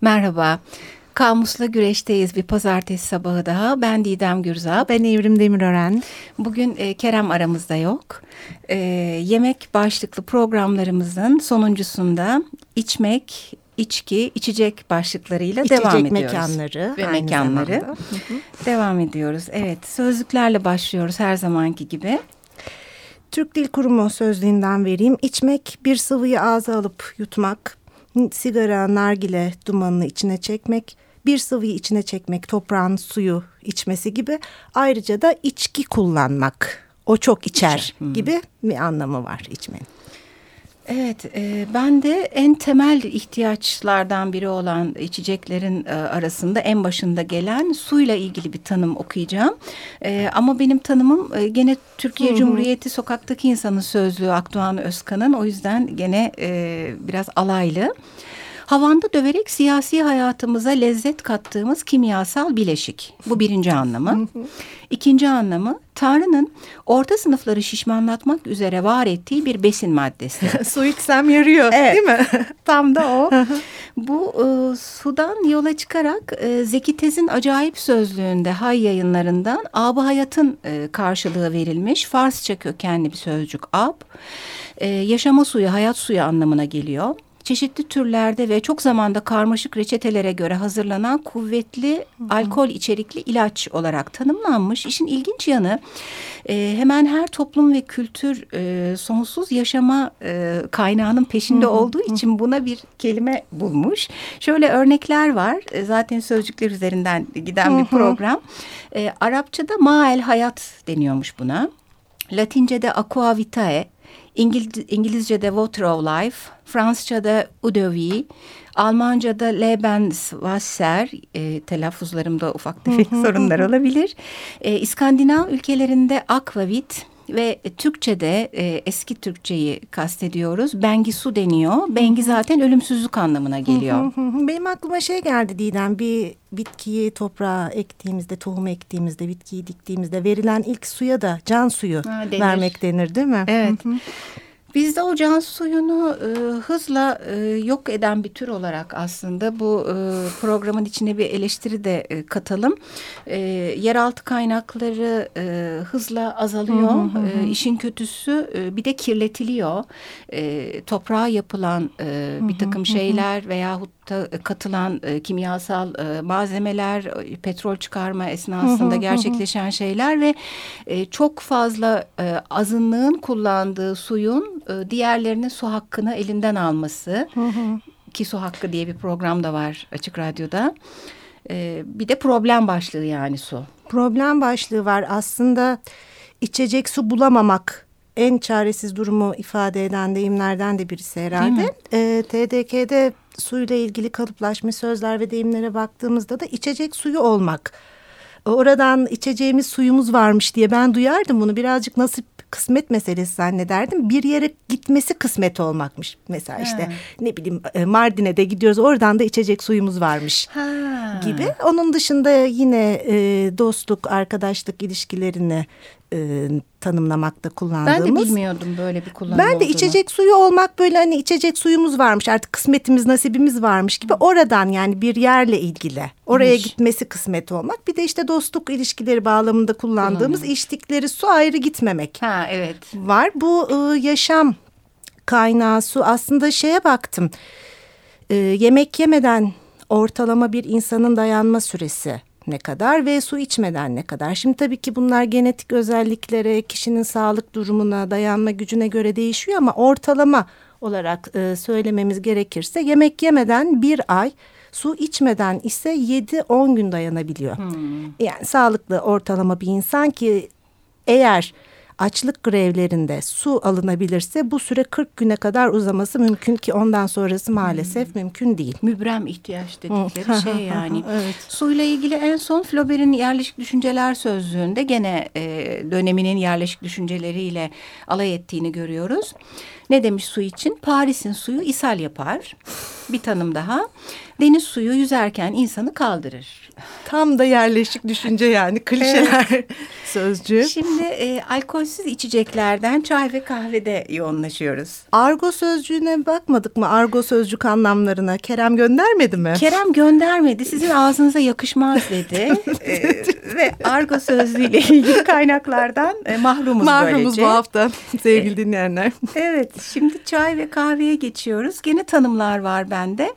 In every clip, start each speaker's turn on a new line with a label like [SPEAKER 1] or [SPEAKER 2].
[SPEAKER 1] Merhaba. Kamusla güreşteyiz bir pazartesi sabahı daha. Ben Didem Gürzap.
[SPEAKER 2] Ben Evrim Demirören.
[SPEAKER 1] Bugün e, Kerem aramızda yok. E, yemek başlıklı programlarımızın sonuncusunda içmek, içki, içecek başlıklarıyla
[SPEAKER 2] İçecek
[SPEAKER 1] devam ediyoruz.
[SPEAKER 2] mekanları.
[SPEAKER 1] Ve mekanları.
[SPEAKER 2] zamanda.
[SPEAKER 1] Devam ediyoruz. Evet sözlüklerle başlıyoruz her zamanki gibi.
[SPEAKER 2] Türk Dil Kurumu sözlüğünden vereyim. İçmek, bir sıvıyı ağza alıp yutmak, sigara, nargile dumanını içine çekmek, bir sıvıyı içine çekmek, toprağın suyu içmesi gibi. Ayrıca da içki kullanmak, o çok içer
[SPEAKER 1] İçer,
[SPEAKER 2] gibi bir anlamı var içmenin.
[SPEAKER 1] Evet, e, ben de en temel ihtiyaçlardan biri olan içeceklerin e, arasında en başında gelen suyla ilgili bir tanım okuyacağım. E, ama benim tanımım e, gene Türkiye
[SPEAKER 2] Hı hı.
[SPEAKER 1] Cumhuriyeti Sokaktaki İnsanın Sözlüğü Akdoğan Özkan'ın. O yüzden gene e, biraz alaylı. Havanda döverek siyasi hayatımıza lezzet kattığımız kimyasal bileşik. Bu birinci anlamı. İkinci anlamı Tanrı'nın orta sınıfları şişmanlatmak üzere var ettiği bir besin maddesi.
[SPEAKER 2] Su içsem yarıyor
[SPEAKER 1] Evet.
[SPEAKER 2] değil mi?
[SPEAKER 1] Tam da o. Bu e, sudan yola çıkarak e, Zeki Tez'in acayip sözlüğünde Hay yayınlarından Ab-ı Hayat'ın e, karşılığı verilmiş Farsça kökenli bir sözcük ab. E, yaşama suyu, hayat suyu anlamına geliyor. Çeşitli türlerde ve çok zamanda karmaşık reçetelere göre hazırlanan kuvvetli alkol içerikli ilaç olarak tanımlanmış. İşin ilginç yanı e, hemen her toplum ve kültür e, sonsuz yaşama e, kaynağının peşinde olduğu için buna bir kelime bulmuş. Şöyle örnekler var. E, zaten sözcükler üzerinden giden bir program. E, Arapçada mael hayat deniyormuş buna. Latince'de aqua vitae, İngil- İngilizce'de water of life, Fransızca'da vie, Almanca'da Lebenswasser, e, telaffuzlarımda ufak tefek sorunlar olabilir. E, İskandinav ülkelerinde aquavit ve Türkçe'de e, eski Türkçeyi kastediyoruz. Bengi su deniyor. Bengi zaten ölümsüzlük anlamına geliyor.
[SPEAKER 2] Benim aklıma şey geldi Didem bir bitkiyi toprağa ektiğimizde tohum ektiğimizde bitkiyi diktiğimizde verilen ilk suya da can suyu
[SPEAKER 1] Ha, denir.
[SPEAKER 2] vermek denir değil mi?
[SPEAKER 1] Evet. Bizde o can suyunu e, hızla e, yok eden bir tür olarak aslında bu e, programın içine bir eleştiri de e, katalım. E, yeraltı kaynakları e, hızla azalıyor. E, işin kötüsü e, bir de kirletiliyor. E, toprağa yapılan e, bir takım şeyler veyahut da katılan e, kimyasal e, malzemeler, e, petrol çıkarma esnasında gerçekleşen şeyler ve e, çok fazla e, azınlığın kullandığı suyun e, diğerlerinin su hakkını elinden alması ki su hakkı diye bir program da var açık radyoda. E, bir de problem başlığı yani su.
[SPEAKER 2] Problem başlığı var aslında içecek su bulamamak en çaresiz durumu ifade eden deyimlerden de birisi herhalde. Ee, TDK'de suyla ilgili kalıplaşmış sözler ve deyimlere baktığımızda da içecek suyu olmak. Oradan içeceğimiz suyumuz varmış diye ben duyardım bunu birazcık nasip kısmet meselesi zannederdim. Bir yere gitmesi kısmet olmakmış. Mesela işte
[SPEAKER 1] Ha.
[SPEAKER 2] ne bileyim e, Mardin'e de gidiyoruz oradan da içecek suyumuz varmış gibi. Onun dışında yine e, dostluk, arkadaşlık ilişkilerini e, tanımlamakta kullandığımız.
[SPEAKER 1] Ben de bilmiyordum böyle bir kullanım
[SPEAKER 2] Ben de
[SPEAKER 1] olduğunu.
[SPEAKER 2] içecek suyu olmak böyle hani içecek suyumuz varmış artık kısmetimiz nasibimiz varmış gibi oradan yani bir yerle ilgili oraya
[SPEAKER 1] İyiymiş.
[SPEAKER 2] gitmesi kısmet olmak bir de işte dostluk ilişkileri bağlamında kullandığımız
[SPEAKER 1] Kullanım.
[SPEAKER 2] içtikleri su ayrı gitmemek
[SPEAKER 1] Ha evet.
[SPEAKER 2] var. Bu e, yaşam kaynağı su aslında şeye baktım. E, yemek yemeden ortalama bir insanın dayanma süresi ne kadar ve su içmeden ne kadar? Şimdi tabii ki bunlar genetik özelliklere, kişinin sağlık durumuna, dayanma gücüne göre değişiyor ama ortalama olarak e, söylememiz gerekirse yemek yemeden bir ay, su içmeden ise 7-10 gün dayanabiliyor. Yani sağlıklı ortalama bir insan ki eğer açlık grevlerinde su alınabilirse bu süre 40 güne kadar uzaması mümkün ki ondan sonrası maalesef mümkün değil.
[SPEAKER 1] Mübrem ihtiyaç dedikleri şey yani.
[SPEAKER 2] Evet.
[SPEAKER 1] Suyla ilgili en son Flaubert'in yerleşik düşünceler sözlüğünde gene e, döneminin yerleşik düşünceleriyle alay ettiğini görüyoruz. Ne demiş su için? Paris'in suyu ishal yapar. Bir tanım daha. Deniz suyu yüzerken insanı kaldırır.
[SPEAKER 2] Tam da yerleşik düşünce yani klişeler evet. sözcüğü.
[SPEAKER 1] Şimdi e, alkolsüz içeceklerden çay ve kahvede yoğunlaşıyoruz.
[SPEAKER 2] Argo sözcüğüne bakmadık mı? Argo sözcük anlamlarına. Kerem göndermedi mi?
[SPEAKER 1] Kerem göndermedi. Sizin ağzınıza yakışmaz dedi. e, ve argo sözlüğüyle ilgili kaynaklardan e, mahrumuz,
[SPEAKER 2] mahrumuz
[SPEAKER 1] böylece.
[SPEAKER 2] bu hafta sevgili dinleyenler.
[SPEAKER 1] Evet şimdi çay ve kahveye geçiyoruz. Gene tanımlar var bende.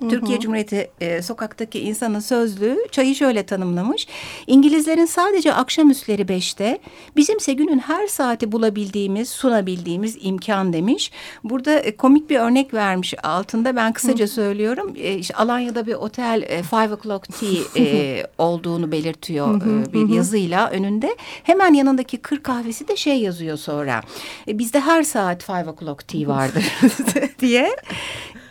[SPEAKER 1] Türkiye Cumhuriyeti e, sokaktaki insanın sözlüğü çayı şöyle tanımlamış. İngilizlerin sadece akşamüstleri beşte, bizimse günün her saati bulabildiğimiz, sunabildiğimiz imkan demiş. Burada e, komik bir örnek vermiş altında ben kısaca Hı. söylüyorum. E, işte Alanya'da bir otel e, Five O'Clock Tea e, olduğunu belirtiyor e, bir yazıyla önünde. Hemen yanındaki kır kahvesi de şey yazıyor sonra. E, bizde her saat Five O'Clock Tea vardır diye.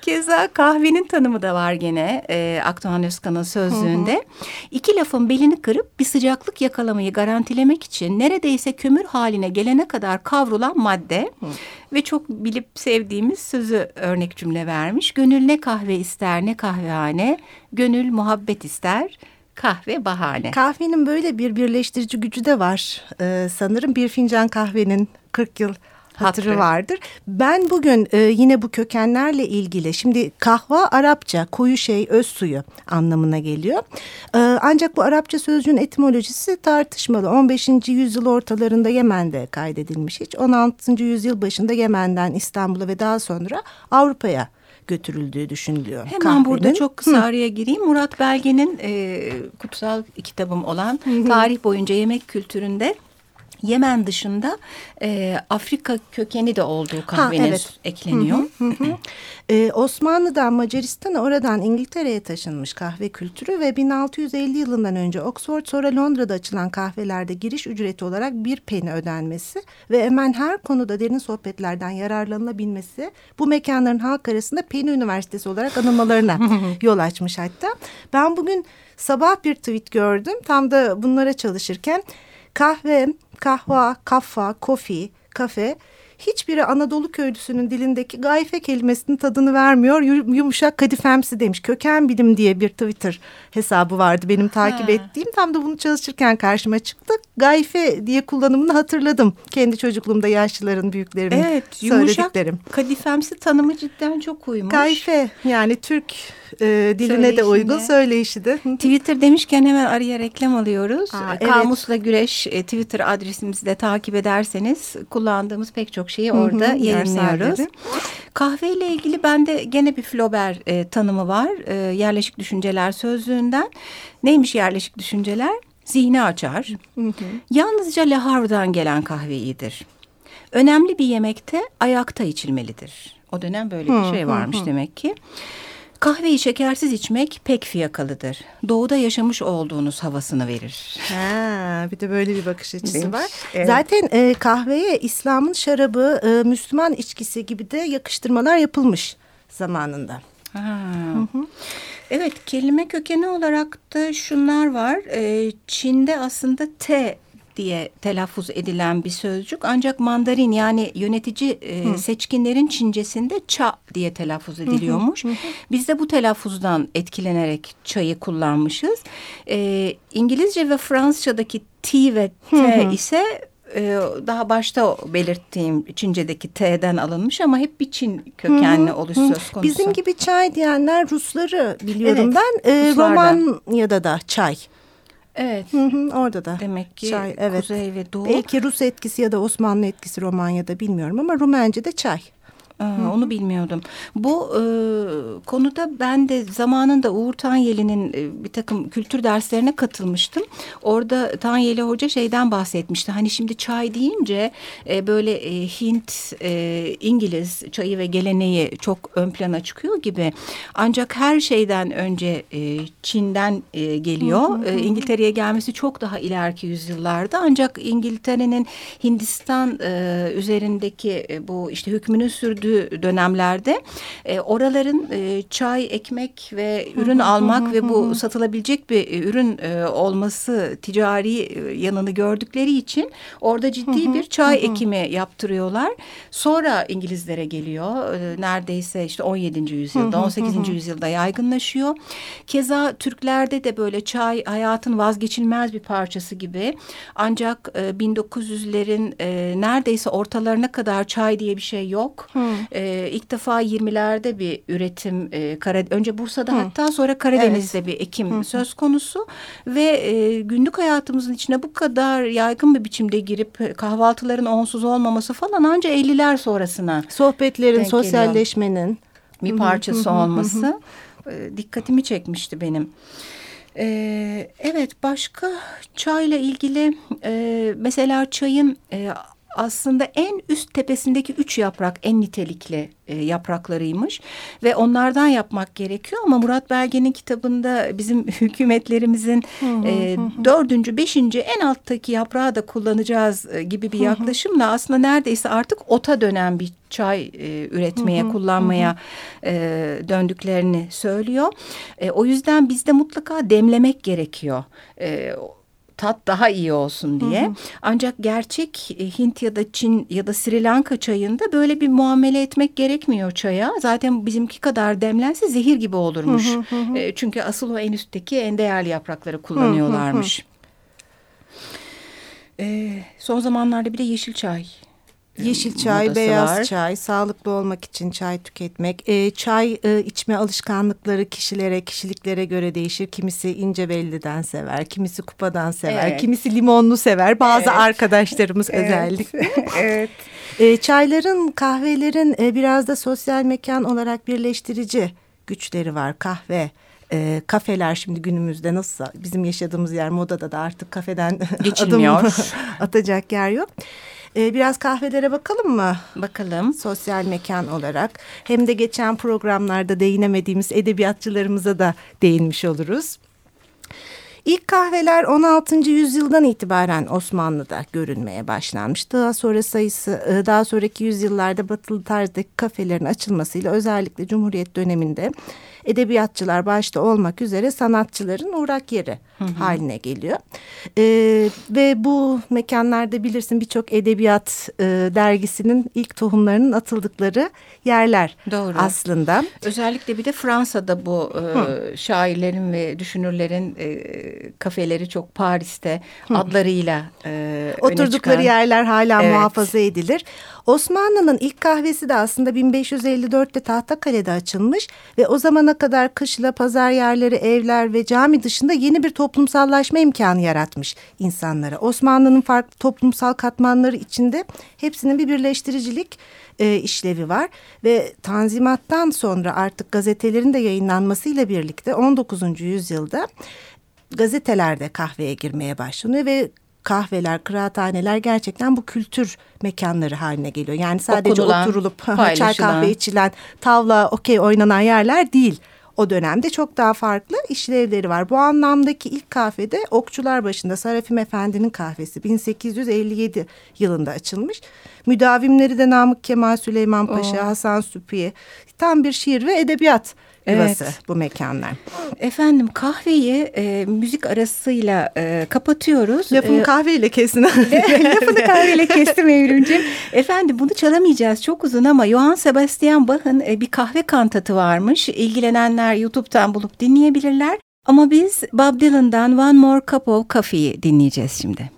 [SPEAKER 1] Keza kahvenin tanımı da var gene e, Akdoğan Özkan'ın sözlüğünde. Hı hı. İki lafın belini kırıp bir sıcaklık yakalamayı garantilemek için neredeyse kömür haline gelene kadar kavrulan madde. Hı. Ve çok bilip sevdiğimiz sözü örnek cümle vermiş. Gönül ne kahve ister ne kahvehane, gönül muhabbet ister kahve bahane.
[SPEAKER 2] Kahvenin böyle bir birleştirici gücü de var. Ee, sanırım bir fincan kahvenin 40 yıl hatırı Hatırı. vardır. Ben bugün e, yine bu kökenlerle ilgili şimdi kahva Arapça koyu şey öz suyu anlamına geliyor. E, ancak bu Arapça sözcüğün etimolojisi tartışmalı. 15. yüzyıl ortalarında Yemen'de kaydedilmiş hiç. 16. yüzyıl başında Yemen'den İstanbul'a ve daha sonra Avrupa'ya götürüldüğü düşünülüyor.
[SPEAKER 1] Hemen kahvenin. burada çok kısa Hı. araya gireyim. Murat Belge'nin e, kutsal kitabım olan Hı. tarih boyunca yemek kültüründe Yemen dışında e, Afrika kökeni de olduğu kahvenin ha, evet. ekleniyor. Hı hı hı.
[SPEAKER 2] ee, Osmanlı'dan Macaristan'a oradan İngiltere'ye taşınmış kahve kültürü ve 1650 yılından önce Oxford sonra Londra'da açılan kahvelerde giriş ücreti olarak bir peni ödenmesi ve hemen her konuda derin sohbetlerden yararlanılabilmesi bu mekanların halk arasında Peni Üniversitesi olarak anılmalarına yol açmış hatta. Ben bugün sabah bir tweet gördüm tam da bunlara çalışırken kahve kahva, kaffa, kofi, kafe hiçbiri Anadolu köylüsünün dilindeki gayfe kelimesinin tadını vermiyor. Yumuşak kadifemsi demiş. Köken bilim diye bir Twitter hesabı vardı benim takip ha. ettiğim. Tam da bunu çalışırken karşıma çıktı. Gayfe diye kullanımını hatırladım. Kendi çocukluğumda yaşlıların, büyüklerimin evet, söylediklerim.
[SPEAKER 1] Yumuşak kadifemsi tanımı cidden çok uymuş.
[SPEAKER 2] Gayfe yani Türk e, diline de uygun söyleyişi de.
[SPEAKER 1] Twitter demişken hemen araya reklam alıyoruz. Aa, evet. Kamusla Güreş e, Twitter adresimizi de takip ederseniz kullandığımız pek çok şeyi orada Hı -hı, yayınlıyoruz. Kahve ile ilgili bende gene bir Flaubert e, tanımı var. E, yerleşik düşünceler sözlüğünden. Neymiş yerleşik düşünceler? Zihni açar. Hı hı. Yalnızca Le Havre'dan gelen kahve iyidir. Önemli bir yemekte ayakta içilmelidir. O dönem böyle bir şey varmış hı hı. demek ki. Kahveyi şekersiz içmek pek fiyakalıdır. Doğuda yaşamış olduğunuz havasını verir.
[SPEAKER 2] Ha, bir de böyle bir bakış açısı var. Evet. Zaten e, kahveye İslam'ın şarabı, e, Müslüman içkisi gibi de yakıştırmalar yapılmış zamanında. Ha.
[SPEAKER 1] Hı hı. Evet kelime kökeni olarak da şunlar var. E, Çin'de aslında T diye telaffuz edilen bir sözcük. Ancak mandarin yani yönetici e, seçkinlerin Çincesinde ça diye telaffuz ediliyormuş. Hı hı. Biz de bu telaffuzdan etkilenerek çayı kullanmışız. E, İngilizce ve Fransızca'daki T ve T hı hı. ise e, daha başta belirttiğim Çince'deki T'den alınmış ama hep bir Çin kökenli oluş söz konusu.
[SPEAKER 2] Bizim gibi çay diyenler Rusları biliyorum evet, ben. E, Romanya'da da çay
[SPEAKER 1] Evet.
[SPEAKER 2] Hı hı, orada da.
[SPEAKER 1] Demek ki çay, evet. Kuzey ve Doğu.
[SPEAKER 2] Belki Rus etkisi ya da Osmanlı etkisi Romanya'da bilmiyorum ama Rumence'de çay.
[SPEAKER 1] Aa, onu bilmiyordum. Bu e, konuda ben de zamanında Uğur Tanyeli'nin e, bir takım kültür derslerine katılmıştım. Orada Tanyeli Hoca şeyden bahsetmişti. Hani şimdi çay deyince e, böyle e, Hint, e, İngiliz çayı ve geleneği çok ön plana çıkıyor gibi. Ancak her şeyden önce e, Çin'den e, geliyor. E, İngiltere'ye gelmesi çok daha ileriki yüzyıllarda. Ancak İngiltere'nin Hindistan e, üzerindeki e, bu işte hükmünü sürdüğü sürdüğü dönemlerde e, oraların e, çay, ekmek ve ürün almak ve bu satılabilecek bir e, ürün e, olması ticari e, yanını gördükleri için orada ciddi bir çay ekimi yaptırıyorlar. Sonra İngilizlere geliyor. E, neredeyse işte 17. yüzyılda, 18. yüzyılda yaygınlaşıyor. Keza Türklerde de böyle çay hayatın vazgeçilmez bir parçası gibi. Ancak e, 1900'lerin e, neredeyse ortalarına kadar çay diye bir şey yok. E, ilk defa 20'lerde bir üretim e, Kara, önce Bursa'da Hı. hatta sonra Karadeniz'de evet. bir ekim Hı. söz konusu ve e, günlük hayatımızın içine bu kadar yaygın bir biçimde girip kahvaltıların onsuz olmaması falan ancak 50'ler sonrasına
[SPEAKER 2] sohbetlerin sosyalleşmenin
[SPEAKER 1] bir parçası olması e, dikkatimi çekmişti benim. Ee, evet başka çayla ilgili e, mesela çayın e, aslında en üst tepesindeki üç yaprak en nitelikli e, yapraklarıymış ve onlardan yapmak gerekiyor ama Murat Belge'nin kitabında bizim hükümetlerimizin e, dördüncü, beşinci en alttaki yaprağı da kullanacağız e, gibi bir yaklaşımla aslında neredeyse artık ota dönen bir çay e, üretmeye, kullanmaya e, döndüklerini söylüyor. E, o yüzden bizde mutlaka demlemek gerekiyor. E, tat daha iyi olsun diye. Hı hı. Ancak gerçek e, Hint ya da Çin ya da Sri Lanka çayında böyle bir muamele etmek gerekmiyor çaya. Zaten bizimki kadar demlense zehir gibi olurmuş. Hı hı hı. E, çünkü asıl o en üstteki en değerli yaprakları kullanıyorlarmış. Hı hı hı. E, son zamanlarda bir de yeşil çay
[SPEAKER 2] Yeşil çay, beyaz var. çay, sağlıklı olmak için çay tüketmek. E, çay e, içme alışkanlıkları kişilere, kişiliklere göre değişir. Kimisi ince belliden sever, kimisi kupadan sever, evet. kimisi limonlu sever. Bazı evet. arkadaşlarımız evet. özellikle. evet. E, çayların, kahvelerin e, biraz da sosyal mekan olarak birleştirici güçleri var. Kahve, e, kafeler şimdi günümüzde nasıl bizim yaşadığımız yer modada da artık kafeden adım atacak yer yok. Ee, biraz kahvelere bakalım mı?
[SPEAKER 1] Bakalım.
[SPEAKER 2] Sosyal mekan olarak. Hem de geçen programlarda değinemediğimiz edebiyatçılarımıza da değinmiş oluruz. İlk kahveler 16. yüzyıldan itibaren Osmanlı'da görünmeye başlanmış. Daha sonra sayısı e, daha sonraki yüzyıllarda batılı tarzdaki kafelerin açılmasıyla özellikle Cumhuriyet döneminde edebiyatçılar başta olmak üzere sanatçıların uğrak yeri hı hı. haline geliyor. Ee, ve bu mekanlarda bilirsin birçok edebiyat e, dergisinin ilk tohumlarının atıldıkları yerler Doğru. aslında.
[SPEAKER 1] Özellikle bir de Fransa'da bu e, şairlerin ve düşünürlerin e, kafeleri çok Paris'te adlarıyla e,
[SPEAKER 2] Oturdukları yerler hala evet. muhafaza edilir. Osmanlı'nın ilk kahvesi de aslında 1554'te Tahtakale'de açılmış ve o zamana kadar kışla pazar yerleri, evler ve cami dışında yeni bir toplumsallaşma imkanı yaratmış insanlara. Osmanlı'nın farklı toplumsal katmanları içinde hepsinin bir birleştiricilik e, işlevi var ve Tanzimat'tan sonra artık gazetelerin de yayınlanmasıyla birlikte 19. yüzyılda gazetelerde kahveye girmeye başlanıyor ve kahveler, kıraathaneler gerçekten bu kültür mekanları haline geliyor. Yani sadece Okudulan, oturulup çay kahve içilen, tavla, okey oynanan yerler değil. O dönemde çok daha farklı işlevleri var. Bu anlamdaki ilk kahvede Okçular başında Sarafim Efendi'nin kahvesi 1857 yılında açılmış. Müdavimleri de Namık Kemal Süleyman Paşa, Oo. Hasan Süpiye. Tam bir şiir ve edebiyat yuvası evet. bu mekanlar.
[SPEAKER 1] Efendim kahveyi e, müzik arasıyla e, kapatıyoruz.
[SPEAKER 2] Lafımı ee, kahveyle kesin.
[SPEAKER 1] Lafını kahveyle kestim Evrimciğim. Efendim bunu çalamayacağız çok uzun ama Johann Sebastian Bach'ın e, bir kahve kantatı varmış. İlgilenenler YouTube'dan bulup dinleyebilirler. Ama biz Bob Dylan'dan One More Cup of Coffee'yi dinleyeceğiz şimdi.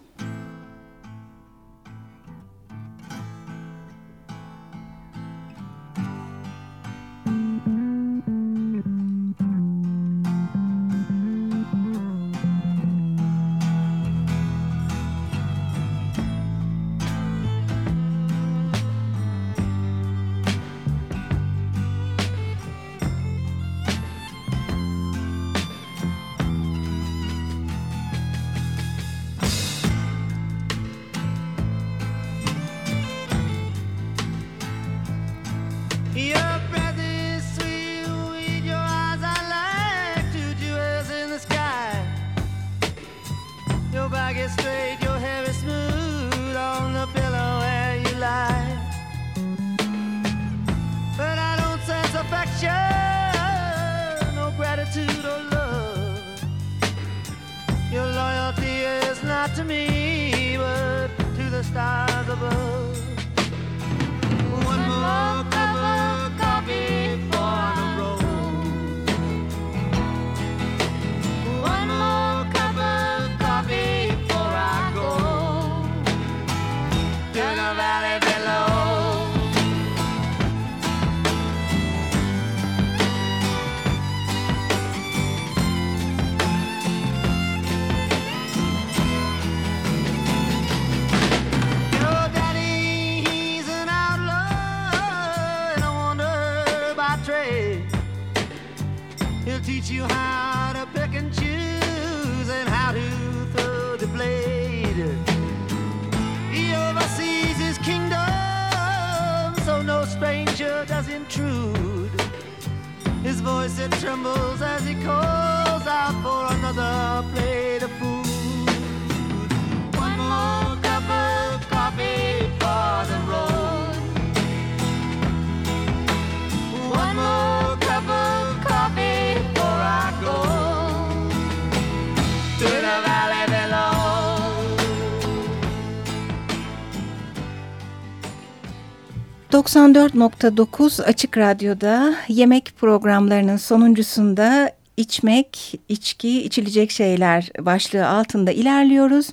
[SPEAKER 1] 94.9 Açık Radyo'da yemek programlarının sonuncusunda içmek, içki, içilecek şeyler başlığı altında ilerliyoruz.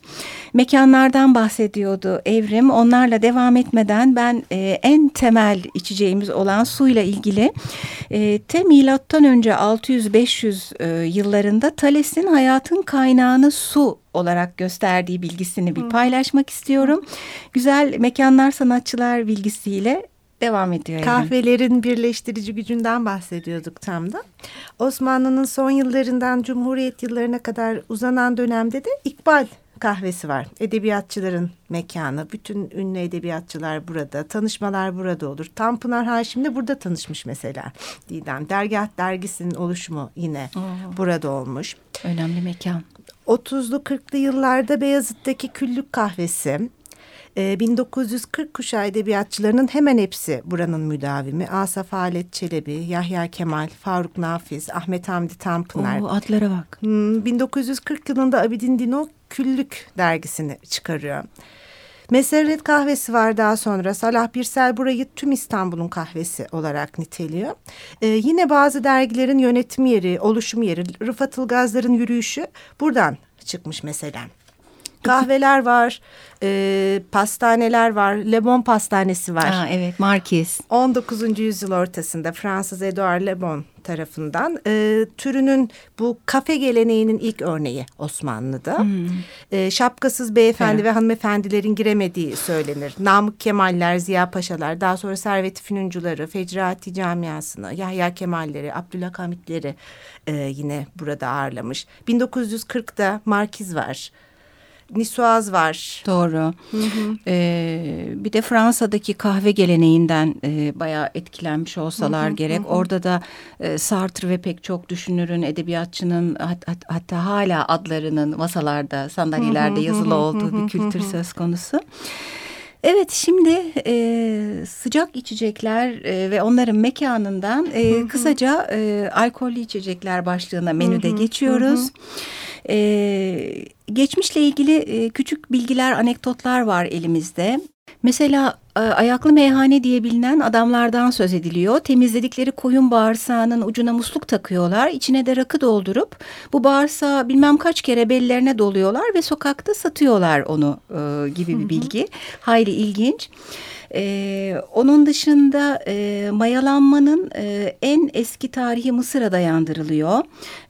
[SPEAKER 1] Mekanlardan bahsediyordu Evrim. Onlarla devam etmeden ben e, en temel içeceğimiz olan suyla ilgili e, te milattan önce 600-500 e, yıllarında Thales'in hayatın kaynağını su olarak gösterdiği bilgisini bir paylaşmak istiyorum. Güzel mekanlar sanatçılar bilgisiyle devam ediyor. Evrim.
[SPEAKER 2] Kahvelerin birleştirici gücünden bahsediyorduk tam da. Osmanlı'nın son yıllarından Cumhuriyet yıllarına kadar uzanan dönemde de İkbal kahvesi var. Edebiyatçıların mekanı. Bütün ünlü edebiyatçılar burada. Tanışmalar burada olur. Tanpınar Haşim de burada tanışmış mesela. Didem. Dergah dergisinin oluşumu yine burada olmuş.
[SPEAKER 1] Önemli mekan.
[SPEAKER 2] 30'lu 40'lı yıllarda Beyazıt'taki Küllük Kahvesi. Ee, 1940 kuşağı edebiyatçılarının hemen hepsi buranın müdavimi. Asaf Halet Çelebi, Yahya Kemal, Faruk Nafiz, Ahmet Hamdi Tanpınar.
[SPEAKER 1] Oo, adlara bak.
[SPEAKER 2] Hmm, 1940 yılında Abidin Dino Küllük dergisini çıkarıyor. Meseret kahvesi var daha sonra. Salah Birsel burayı tüm İstanbul'un kahvesi olarak niteliyor. Ee, yine bazı dergilerin yönetim yeri, oluşum yeri, Rıfat Ilgazlar'ın yürüyüşü buradan çıkmış mesela. Kahveler var, e, pastaneler var, Le Bon Pastanesi var.
[SPEAKER 1] Aa, evet Markiz.
[SPEAKER 2] 19. yüzyıl ortasında Fransız Edouard Le Bon tarafından e, türünün bu kafe geleneğinin ilk örneği Osmanlı'da. E, şapkasız beyefendi
[SPEAKER 1] Evet.
[SPEAKER 2] ve hanımefendilerin giremediği söylenir. Namık Kemaller, Ziya Paşalar, daha sonra Servet Fünuncuları, Fecrati Camiası'nı, Yahya Kemalleri, Abdülhamitleri e, yine burada ağırlamış. 1940'da Markiz var. Nisuaz var.
[SPEAKER 1] Doğru. Ee, bir de Fransa'daki kahve geleneğinden e, bayağı etkilenmiş olsalar gerek. Orada da e, Sartre ve pek çok düşünürün, edebiyatçının hat- hat- hatta hala adlarının masalarda, sandalyelerde yazılı olduğu bir kültür söz konusu. Evet şimdi e, sıcak içecekler e, ve onların mekanından e, kısaca e, alkollü içecekler başlığına menüde geçiyoruz. E, geçmişle ilgili e, küçük bilgiler, anekdotlar var elimizde. Mesela e, ayaklı meyhane diye bilinen adamlardan söz ediliyor. Temizledikleri koyun bağırsağının ucuna musluk takıyorlar. İçine de rakı doldurup bu bağırsağı bilmem kaç kere bellerine doluyorlar ve sokakta satıyorlar onu e, gibi bir bilgi. Hayli ilginç. Ee, onun dışında e, mayalanmanın e, en eski tarihi Mısır'a dayandırılıyor.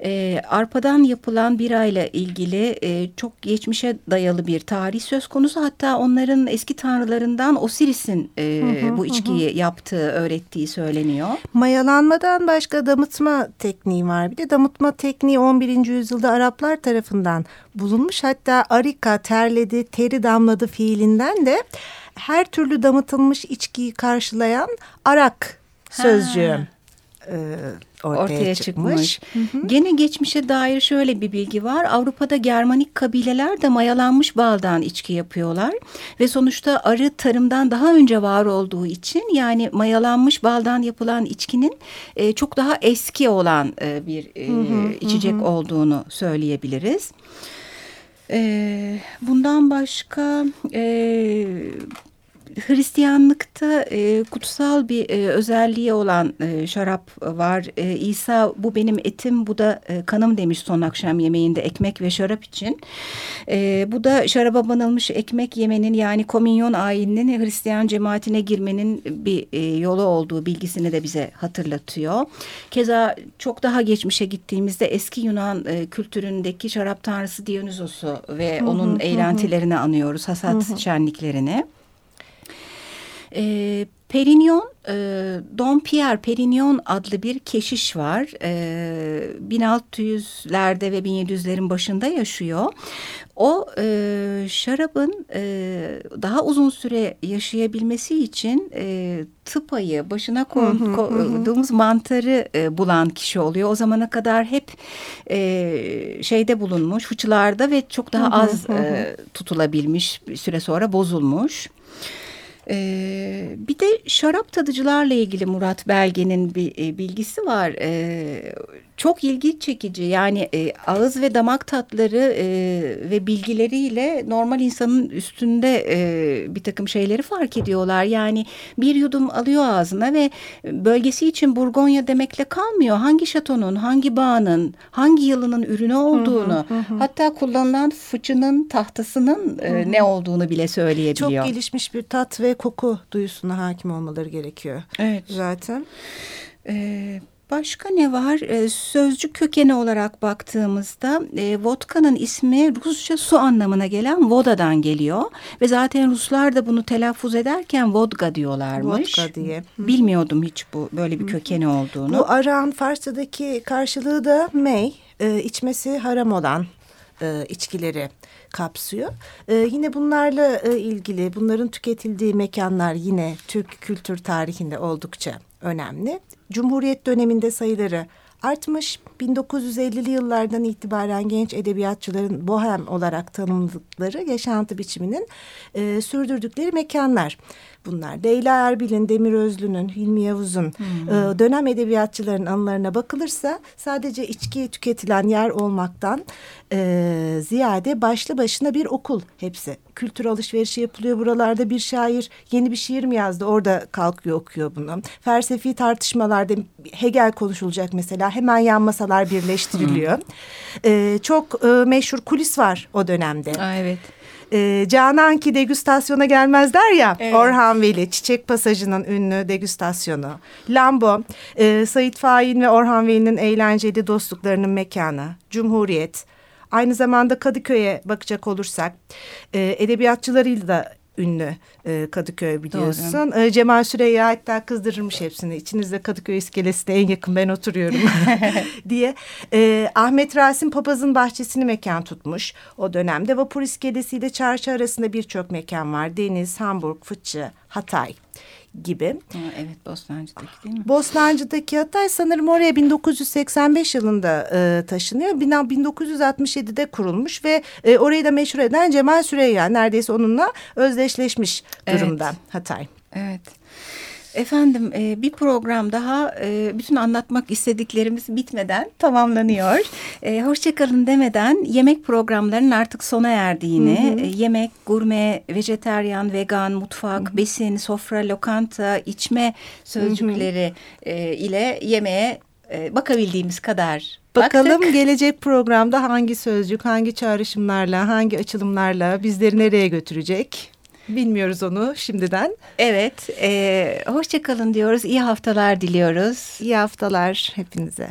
[SPEAKER 1] E, arpadan yapılan birayla ilgili e, çok geçmişe dayalı bir tarih söz konusu. Hatta onların eski tanrılarından Osiris'in e, bu içkiyi yaptığı, öğrettiği söyleniyor.
[SPEAKER 2] Mayalanmadan başka damıtma tekniği var. Bir de damıtma tekniği 11. yüzyılda Araplar tarafından bulunmuş. Hatta arika terledi, teri damladı fiilinden de her türlü damıtılmış içkiyi karşılayan arak sözcüğü e, ortaya,
[SPEAKER 1] ortaya
[SPEAKER 2] çıkmış.
[SPEAKER 1] çıkmış. Hı hı. Gene geçmişe dair şöyle bir bilgi var. Avrupa'da Germanik kabileler de mayalanmış baldan içki yapıyorlar ve sonuçta arı tarımdan daha önce var olduğu için yani mayalanmış baldan yapılan içkinin e, çok daha eski olan e, bir e, hı hı, içecek hı. olduğunu söyleyebiliriz. E, bundan başka e, Hristiyanlıkta e, kutsal bir e, özelliği olan e, şarap var. E, İsa bu benim etim bu da e, kanım demiş son akşam yemeğinde ekmek ve şarap için. E, bu da şaraba banılmış ekmek yemenin yani komünyon ayininin Hristiyan cemaatine girmenin bir e, yolu olduğu bilgisini de bize hatırlatıyor. Keza çok daha geçmişe gittiğimizde eski Yunan e, kültüründeki şarap tanrısı Dionysos'u ve onun eğlentilerini anıyoruz. Hasat şenliklerini. E, Perignon, e, Don Pierre Perignon adlı bir keşiş var. E, 1600'lerde ve 1700'lerin başında yaşıyor. O e, şarabın e, daha uzun süre yaşayabilmesi için e, tıpayı başına koyduğumuz mantarı e, bulan kişi oluyor. O zamana kadar hep e, şeyde bulunmuş, fıçılarda ve çok daha az e, tutulabilmiş bir süre sonra bozulmuş. Ee, bir de şarap tadıcılarla ilgili Murat Belge'nin bir e, bilgisi var. Ee, çok ilgi çekici yani e, ağız ve damak tatları e, ve bilgileriyle normal insanın üstünde e, bir takım şeyleri fark ediyorlar. Yani bir yudum alıyor ağzına ve bölgesi için Burgonya demekle kalmıyor. Hangi şatonun, hangi bağının, hangi yılının ürünü olduğunu hı hı hı. hatta kullanılan fıçının, tahtasının e, hı hı. ne olduğunu bile söyleyebiliyor.
[SPEAKER 2] Çok gelişmiş bir tat ve koku duyusuna hakim olmaları gerekiyor.
[SPEAKER 1] Evet.
[SPEAKER 2] Zaten.
[SPEAKER 1] Evet. Başka ne var? Ee, sözcük kökeni olarak baktığımızda e, vodka'nın ismi Rusça su anlamına gelen vodadan geliyor. Ve zaten Ruslar da bunu telaffuz ederken vodka diyorlarmış.
[SPEAKER 2] Vodka diye.
[SPEAKER 1] Bilmiyordum hiç bu böyle bir kökeni olduğunu.
[SPEAKER 2] Bu aran Farsçadaki karşılığı da mey, e, içmesi haram olan e, içkileri kapsıyor. E, yine bunlarla e, ilgili bunların tüketildiği mekanlar yine Türk kültür tarihinde oldukça önemli. Cumhuriyet döneminde sayıları artmış. 1950'li yıllardan itibaren genç edebiyatçıların bohem olarak tanımladıkları yaşantı biçiminin e, sürdürdükleri mekanlar bunlar. Leyla Erbil'in, Demir Özlü'nün, Hilmi Yavuz'un hmm. e, dönem edebiyatçıların anılarına bakılırsa sadece içki tüketilen yer olmaktan e, ziyade başlı başına bir okul hepsi. Kültür alışverişi yapılıyor buralarda bir şair yeni bir şiir mi yazdı orada kalkıyor okuyor bunu. Felsefi tartışmalarda Hegel konuşulacak mesela hemen yan masalar birleştiriliyor. E, çok e, meşhur kulis var o dönemde.
[SPEAKER 1] Aa, evet
[SPEAKER 2] e, Canan ki degüstasyona gelmez der ya. Evet. Orhan Veli Çiçek Pasajı'nın ünlü degüstasyonu. Lambo, e, Sait Fahin ve Orhan Veli'nin eğlenceli dostluklarının mekanı. Cumhuriyet. Aynı zamanda Kadıköy'e bakacak olursak e, edebiyatçılarıyla da ünlü e, Kadıköy biliyorsun. E, Cemal Süreyya hatta kızdırırmış hepsini. İçinizde Kadıköy iskelesine en yakın ben oturuyorum diye. E, Ahmet Rasim Papaz'ın bahçesini mekan tutmuş o dönemde. Vapur iskelesiyle çarşı arasında birçok mekan var. Deniz, Hamburg, Fıçı, Hatay gibi.
[SPEAKER 1] Evet Bostancı'daki değil mi?
[SPEAKER 2] Bostancı'daki Hatay sanırım oraya 1985 yılında e, taşınıyor. Bina 1967'de kurulmuş ve e, orayı da meşhur eden Cemal Süreyya neredeyse onunla özdeşleşmiş durumda evet. Hatay.
[SPEAKER 1] Evet. Efendim e, bir program daha e, bütün anlatmak istediklerimiz bitmeden tamamlanıyor. E, hoşçakalın demeden yemek programlarının artık sona erdiğini, hı hı. yemek, gurme, vejeteryan, vegan, mutfak, hı hı. besin, sofra, lokanta, içme sözcükleri hı hı. ile yemeğe bakabildiğimiz kadar
[SPEAKER 2] Bakalım
[SPEAKER 1] Baktık.
[SPEAKER 2] gelecek programda hangi sözcük, hangi çağrışımlarla, hangi açılımlarla bizleri nereye götürecek? Bilmiyoruz onu şimdiden.
[SPEAKER 1] Evet. E, Hoşçakalın diyoruz. İyi haftalar diliyoruz.
[SPEAKER 2] İyi haftalar hepinize.